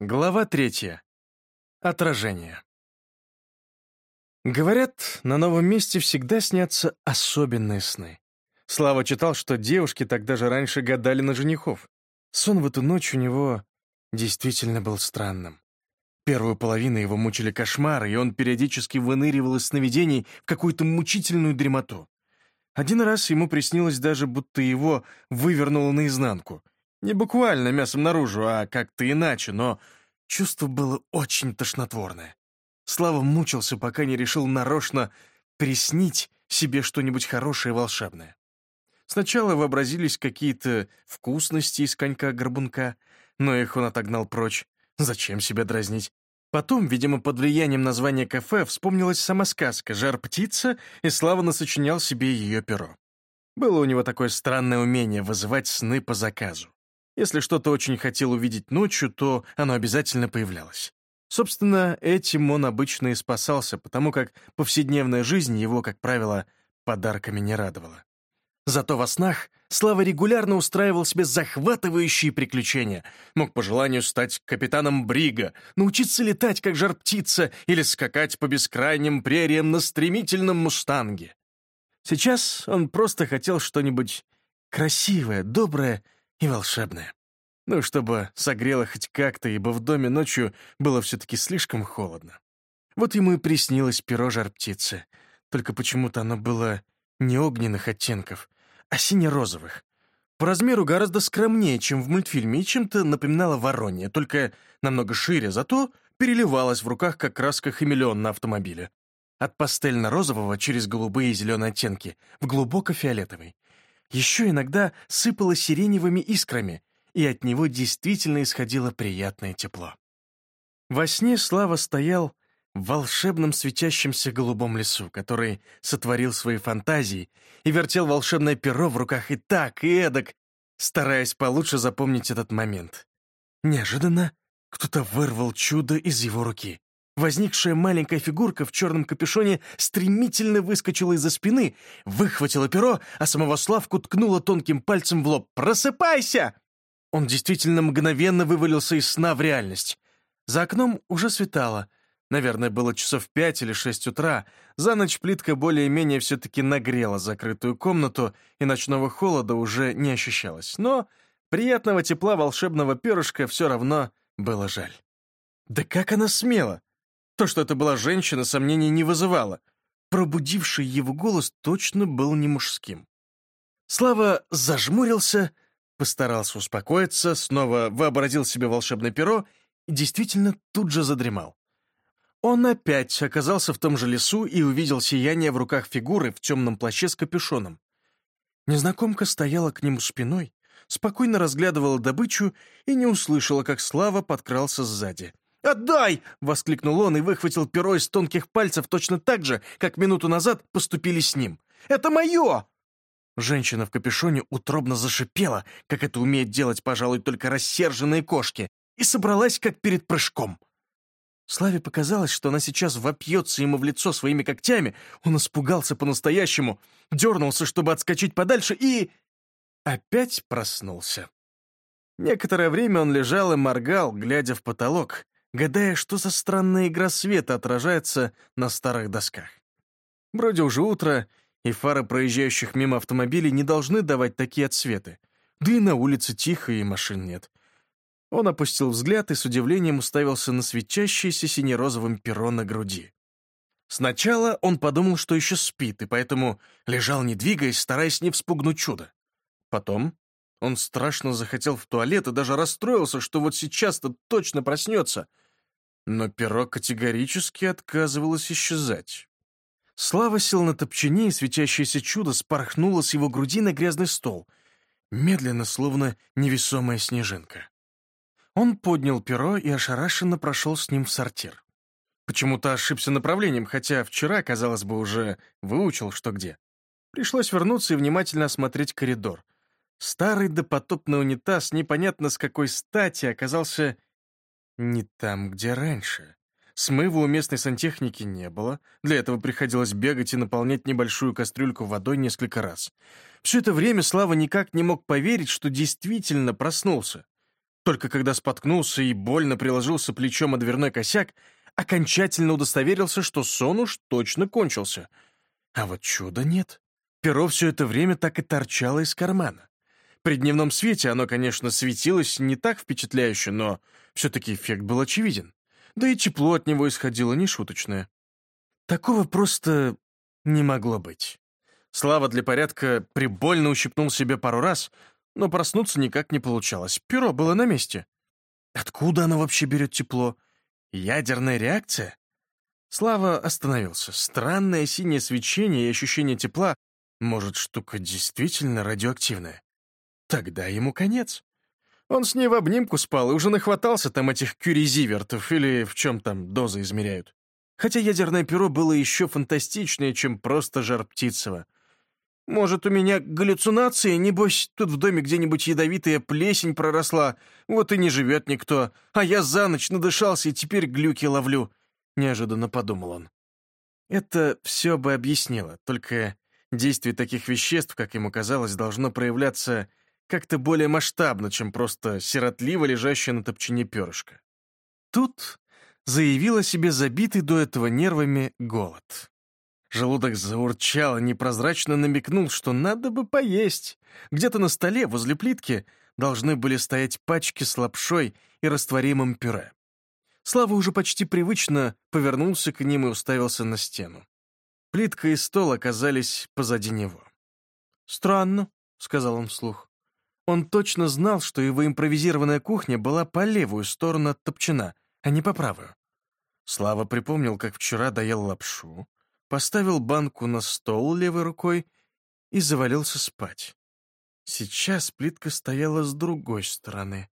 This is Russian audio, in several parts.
Глава третья. Отражение. Говорят, на новом месте всегда снятся особенные сны. Слава читал, что девушки тогда же раньше гадали на женихов. Сон в эту ночь у него действительно был странным. Первую половину его мучили кошмары, и он периодически выныривал из сновидений в какую-то мучительную дремоту. Один раз ему приснилось даже, будто его вывернуло наизнанку — не буквально мясом наружу, а как-то иначе, но чувство было очень тошнотворное. Слава мучился, пока не решил нарочно приснить себе что-нибудь хорошее и волшебное. Сначала вообразились какие-то вкусности из конька-горбунка, но их он отогнал прочь. Зачем себя дразнить? Потом, видимо, под влиянием названия кафе, вспомнилась сама сказка «Жар-птица», и Слава насочинял себе ее перо. Было у него такое странное умение вызывать сны по заказу. Если что-то очень хотел увидеть ночью, то оно обязательно появлялось. Собственно, этим он обычно и спасался, потому как повседневная жизнь его, как правило, подарками не радовала. Зато во снах Слава регулярно устраивал себе захватывающие приключения. Мог по желанию стать капитаном Брига, научиться летать, как жар-птица, или скакать по бескрайним прериям на стремительном мустанге. Сейчас он просто хотел что-нибудь красивое, доброе и волшебное. Ну, чтобы согрело хоть как-то, ибо в доме ночью было все-таки слишком холодно. Вот ему и приснилось перо жар-птицы, только почему-то оно было не огненных оттенков, а сине-розовых. По размеру гораздо скромнее, чем в мультфильме, и чем-то напоминало воронье, только намного шире, зато переливалось в руках, как краска хамелеон на автомобиле. От пастельно-розового через голубые и зеленые оттенки в глубоко-фиолетовый еще иногда сыпало сиреневыми искрами, и от него действительно исходило приятное тепло. Во сне Слава стоял в волшебном светящемся голубом лесу, который сотворил свои фантазии и вертел волшебное перо в руках и так, и эдак, стараясь получше запомнить этот момент. Неожиданно кто-то вырвал чудо из его руки. Возникшая маленькая фигурка в черном капюшоне стремительно выскочила из-за спины, выхватила перо, а самого Славку ткнула тонким пальцем в лоб. «Просыпайся!» Он действительно мгновенно вывалился из сна в реальность. За окном уже светало. Наверное, было часов пять или шесть утра. За ночь плитка более-менее все-таки нагрела закрытую комнату, и ночного холода уже не ощущалось. Но приятного тепла волшебного перышка все равно было жаль. Да как она смела! То, что это была женщина, сомнений не вызывало. Пробудивший его голос точно был не мужским. Слава зажмурился, постарался успокоиться, снова вообразил себе волшебное перо и действительно тут же задремал. Он опять оказался в том же лесу и увидел сияние в руках фигуры в темном плаще с капюшоном. Незнакомка стояла к нему спиной, спокойно разглядывала добычу и не услышала, как Слава подкрался сзади — «Отдай!» — воскликнул он и выхватил перо из тонких пальцев точно так же, как минуту назад поступили с ним. «Это мое!» Женщина в капюшоне утробно зашипела, как это умеет делать, пожалуй, только рассерженные кошки, и собралась, как перед прыжком. Славе показалось, что она сейчас вопьется ему в лицо своими когтями. Он испугался по-настоящему, дернулся, чтобы отскочить подальше, и... опять проснулся. Некоторое время он лежал и моргал, глядя в потолок, гадая, что за странная игра света отражается на старых досках. Вроде уже утро, и фары проезжающих мимо автомобилей не должны давать такие отсветы. Да и на улице тихо, и машин нет. Он опустил взгляд и с удивлением уставился на светящееся сине-розовым перо на груди. Сначала он подумал, что еще спит, и поэтому лежал не двигаясь, стараясь не вспугнуть чудо. Потом он страшно захотел в туалет и даже расстроился, что вот сейчас-то точно проснется — но перо категорически отказывалось исчезать. Слава сел на топчине, и светящееся чудо спорхнуло с его груди на грязный стол, медленно, словно невесомая снежинка. Он поднял перо и ошарашенно прошел с ним в сортир. Почему-то ошибся направлением, хотя вчера, казалось бы, уже выучил, что где. Пришлось вернуться и внимательно осмотреть коридор. Старый допотопный унитаз непонятно с какой стати оказался не там, где раньше. Смыва у местной сантехники не было, для этого приходилось бегать и наполнять небольшую кастрюльку водой несколько раз. Все это время Слава никак не мог поверить, что действительно проснулся. Только когда споткнулся и больно приложился плечом о дверной косяк, окончательно удостоверился, что сон уж точно кончился. А вот чуда нет. Перо все это время так и торчало из кармана. При дневном свете оно, конечно, светилось не так впечатляюще, но все-таки эффект был очевиден. Да и тепло от него исходило нешуточное. Такого просто не могло быть. Слава для порядка прибольно ущипнул себе пару раз, но проснуться никак не получалось. Перо было на месте. Откуда оно вообще берет тепло? Ядерная реакция? Слава остановился. Странное синее свечение и ощущение тепла. Может, штука действительно радиоактивная? Тогда ему конец. Он с ней в обнимку спал и уже нахватался там этих кюризивертов или в чем там дозы измеряют. Хотя ядерное перо было еще фантастичнее, чем просто жар птицева. Может, у меня галлюцинации? Небось, тут в доме где-нибудь ядовитая плесень проросла, вот и не живет никто, а я за ночь надышался и теперь глюки ловлю», — неожиданно подумал он. Это все бы объяснило, только действие таких веществ, как ему казалось, должно проявляться как-то более масштабно, чем просто сиротливо лежащее на топчине перышко. Тут заявил о себе забитый до этого нервами голод. Желудок заурчал и непрозрачно намекнул, что надо бы поесть. Где-то на столе, возле плитки, должны были стоять пачки с лапшой и растворимым пюре. Слава уже почти привычно повернулся к ним и уставился на стену. Плитка и стол оказались позади него. «Странно», — сказал он вслух. Он точно знал, что его импровизированная кухня была по левую сторону от топчина, а не по правую. Слава припомнил, как вчера доел лапшу, поставил банку на стол левой рукой и завалился спать. Сейчас плитка стояла с другой стороны.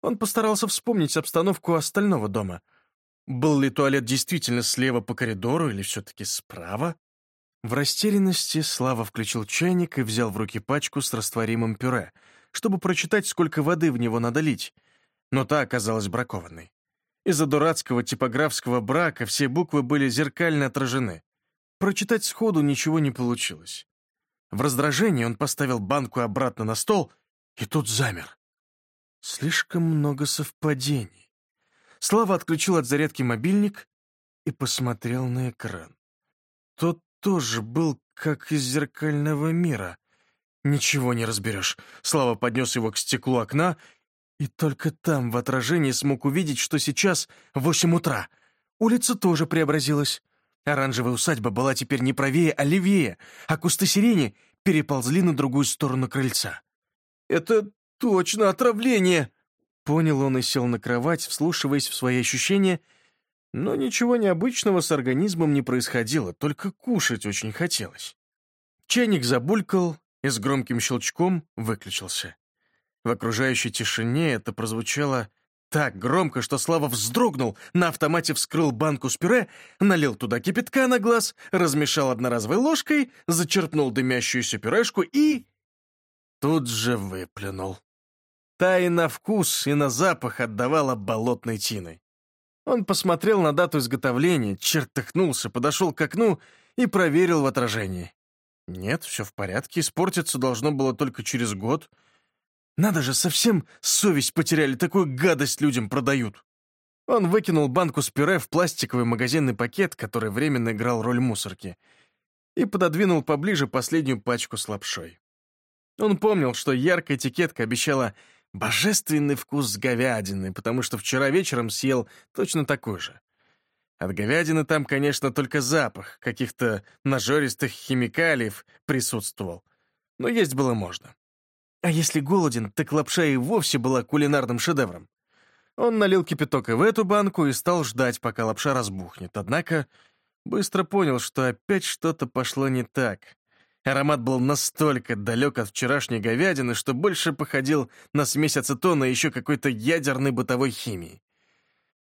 Он постарался вспомнить обстановку остального дома. Был ли туалет действительно слева по коридору или все-таки справа? В растерянности Слава включил чайник и взял в руки пачку с растворимым пюре, чтобы прочитать, сколько воды в него надо лить, но та оказалась бракованной. Из-за дурацкого типографского брака все буквы были зеркально отражены. Прочитать сходу ничего не получилось. В раздражении он поставил банку обратно на стол, и тут замер. Слишком много совпадений. Слава отключил от зарядки мобильник и посмотрел на экран. Тот тоже был как из зеркального мира. Ничего не разберешь. Слава поднес его к стеклу окна и только там в отражении смог увидеть, что сейчас восемь утра. Улица тоже преобразилась. Оранжевая усадьба была теперь не правее, а левее, а кусты сирени переползли на другую сторону крыльца. «Это точно отравление!» Понял он и сел на кровать, вслушиваясь в свои ощущения, но ничего необычного с организмом не происходило, только кушать очень хотелось. Чайник забулькал и с громким щелчком выключился. В окружающей тишине это прозвучало так громко, что Слава вздрогнул, на автомате вскрыл банку с пюре, налил туда кипятка на глаз, размешал одноразовой ложкой, зачерпнул дымящуюся пюрешку и... Тут же выплюнул. Та и на вкус, и на запах отдавала болотной тиной. Он посмотрел на дату изготовления, чертыхнулся, подошел к окну и проверил в отражении. Нет, все в порядке, испортиться должно было только через год — надо же, совсем совесть потеряли, такую гадость людям продают. Он выкинул банку с пюре в пластиковый магазинный пакет, который временно играл роль мусорки, и пододвинул поближе последнюю пачку с лапшой. Он помнил, что яркая этикетка обещала божественный вкус говядины, потому что вчера вечером съел точно такой же. От говядины там, конечно, только запах каких-то нажористых химикалиев присутствовал, но есть было можно. А если голоден, так лапша и вовсе была кулинарным шедевром. Он налил кипяток и в эту банку и стал ждать, пока лапша разбухнет. Однако быстро понял, что опять что-то пошло не так. Аромат был настолько далек от вчерашней говядины, что больше походил на смесь ацетона и еще какой-то ядерной бытовой химии.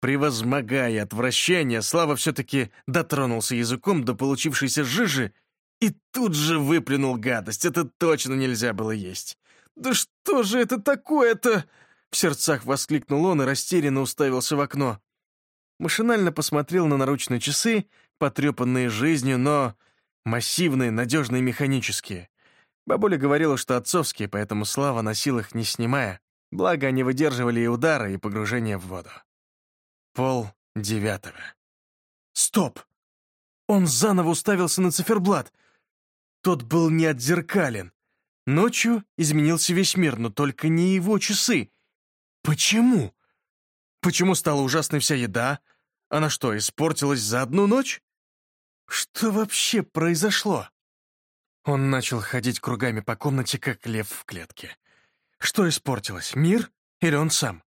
Превозмогая отвращение, Слава все-таки дотронулся языком до получившейся жижи и тут же выплюнул гадость. Это точно нельзя было есть. «Да что же это такое-то?» В сердцах воскликнул он и растерянно уставился в окно. Машинально посмотрел на наручные часы, потрепанные жизнью, но массивные, надежные, механические. Бабуля говорила, что отцовские, поэтому Слава носил их, не снимая. Благо, они выдерживали и удары, и погружение в воду. Пол девятого. Стоп! Он заново уставился на циферблат. Тот был не отзеркален. Ночью изменился весь мир, но только не его часы. Почему? Почему стала ужасной вся еда? Она что, испортилась за одну ночь? Что вообще произошло? Он начал ходить кругами по комнате, как лев в клетке. Что испортилось, мир или он сам?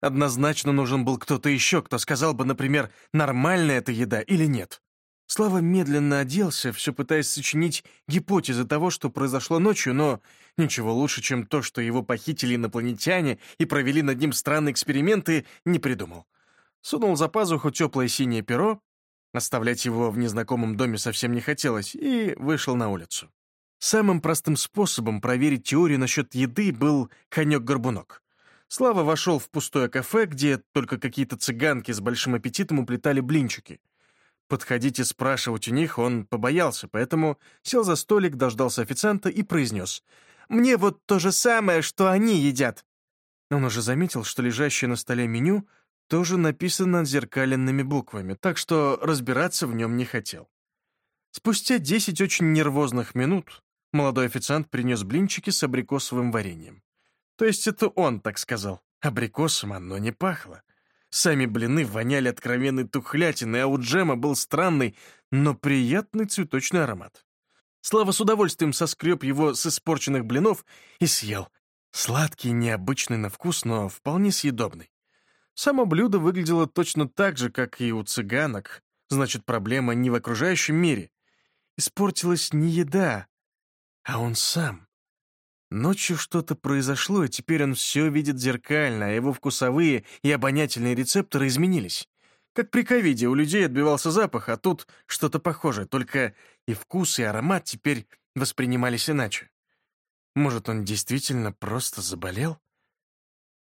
Однозначно нужен был кто-то еще, кто сказал бы, например, нормальная эта еда или нет. Слава медленно оделся, все пытаясь сочинить гипотезы того, что произошло ночью, но ничего лучше, чем то, что его похитили инопланетяне и провели над ним странные эксперименты, не придумал. Сунул за пазуху теплое синее перо, оставлять его в незнакомом доме совсем не хотелось, и вышел на улицу. Самым простым способом проверить теорию насчет еды был конек-горбунок. Слава вошел в пустое кафе, где только какие-то цыганки с большим аппетитом уплетали блинчики — Подходить и спрашивать у них он побоялся, поэтому сел за столик, дождался официанта и произнес. «Мне вот то же самое, что они едят». Он уже заметил, что лежащее на столе меню тоже написано зеркаленными буквами, так что разбираться в нем не хотел. Спустя десять очень нервозных минут молодой официант принес блинчики с абрикосовым вареньем. То есть это он так сказал. Абрикосом оно не пахло. Сами блины воняли откровенной тухлятиной, а у джема был странный, но приятный цветочный аромат. Слава с удовольствием соскреб его с испорченных блинов и съел. Сладкий, необычный на вкус, но вполне съедобный. Само блюдо выглядело точно так же, как и у цыганок. Значит, проблема не в окружающем мире. Испортилась не еда, а он сам. Ночью что-то произошло, и теперь он все видит зеркально, а его вкусовые и обонятельные рецепторы изменились. Как при ковиде у людей отбивался запах, а тут что-то похожее, только и вкус, и аромат теперь воспринимались иначе. Может, он действительно просто заболел?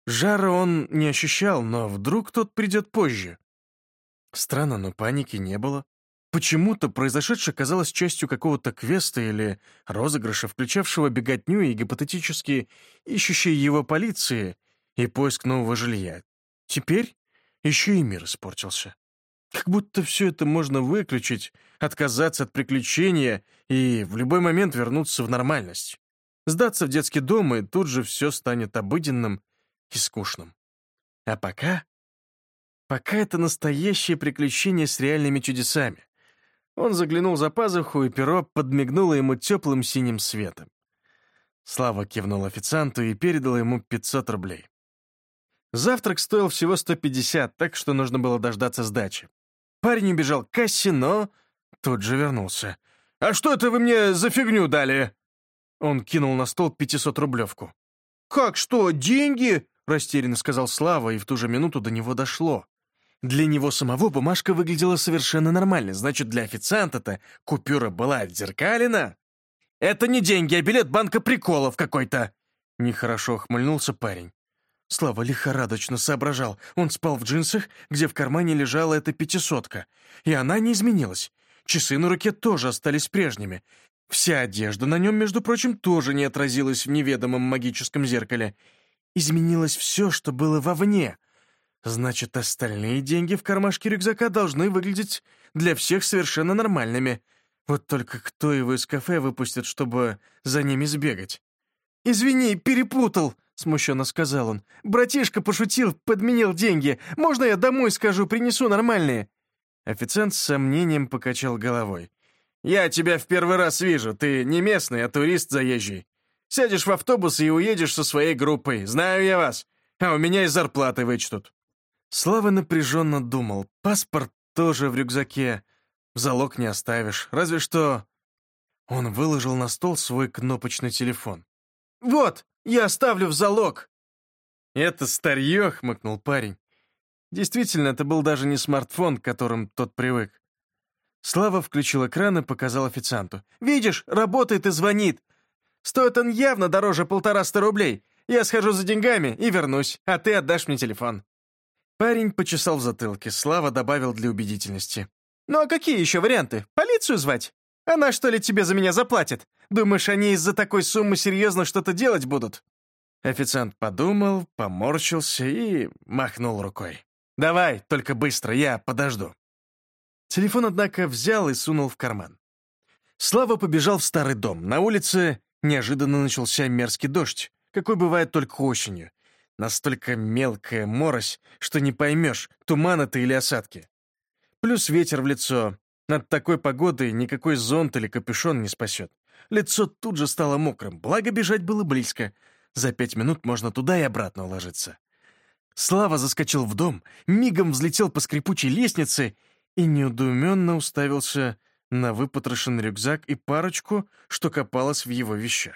Жара он не ощущал, но вдруг тот придет позже. Странно, но паники не было. Почему-то произошедшее казалось частью какого-то квеста или розыгрыша, включавшего беготню и гипотетически ищущие его полиции и поиск нового жилья. Теперь еще и мир испортился. Как будто все это можно выключить, отказаться от приключения и в любой момент вернуться в нормальность. Сдаться в детский дом, и тут же все станет обыденным и скучным. А пока... Пока это настоящее приключение с реальными чудесами. Он заглянул за пазуху, и перо подмигнуло ему теплым синим светом. Слава кивнул официанту и передал ему 500 рублей. Завтрак стоил всего 150, так что нужно было дождаться сдачи. Парень убежал к кассе, но тут же вернулся. «А что это вы мне за фигню дали?» Он кинул на стол 500-рублевку. «Как что, деньги?» — растерянно сказал Слава, и в ту же минуту до него дошло. Для него самого бумажка выглядела совершенно нормально, значит, для официанта-то купюра была отзеркалена. «Это не деньги, а билет банка приколов какой-то!» Нехорошо хмыльнулся парень. Слава лихорадочно соображал. Он спал в джинсах, где в кармане лежала эта пятисотка. И она не изменилась. Часы на руке тоже остались прежними. Вся одежда на нем, между прочим, тоже не отразилась в неведомом магическом зеркале. Изменилось все, что было вовне — Значит, остальные деньги в кармашке рюкзака должны выглядеть для всех совершенно нормальными. Вот только кто его из кафе выпустит, чтобы за ними сбегать? «Извини, перепутал», — смущенно сказал он. «Братишка пошутил, подменил деньги. Можно я домой скажу, принесу нормальные?» Официант с сомнением покачал головой. «Я тебя в первый раз вижу. Ты не местный, а турист заезжий. Сядешь в автобус и уедешь со своей группой. Знаю я вас. А у меня и зарплаты вычтут». Слава напряженно думал. Паспорт тоже в рюкзаке. Залог не оставишь. Разве что... Он выложил на стол свой кнопочный телефон. «Вот, я оставлю в залог!» «Это старье», — хмыкнул парень. Действительно, это был даже не смартфон, к которым тот привык. Слава включил экран и показал официанту. «Видишь, работает и звонит. Стоит он явно дороже полтораста рублей. Я схожу за деньгами и вернусь, а ты отдашь мне телефон». Парень почесал в затылке, Слава добавил для убедительности. «Ну а какие еще варианты? Полицию звать? Она что ли тебе за меня заплатит? Думаешь, они из-за такой суммы серьезно что-то делать будут?» Официант подумал, поморщился и махнул рукой. «Давай, только быстро, я подожду». Телефон, однако, взял и сунул в карман. Слава побежал в старый дом. На улице неожиданно начался мерзкий дождь, какой бывает только осенью. Настолько мелкая морось, что не поймешь, туман это или осадки. Плюс ветер в лицо. Над такой погодой никакой зонт или капюшон не спасет. Лицо тут же стало мокрым, благо бежать было близко. За пять минут можно туда и обратно уложиться. Слава заскочил в дом, мигом взлетел по скрипучей лестнице и неудуменно уставился на выпотрошенный рюкзак и парочку, что копалось в его вещах.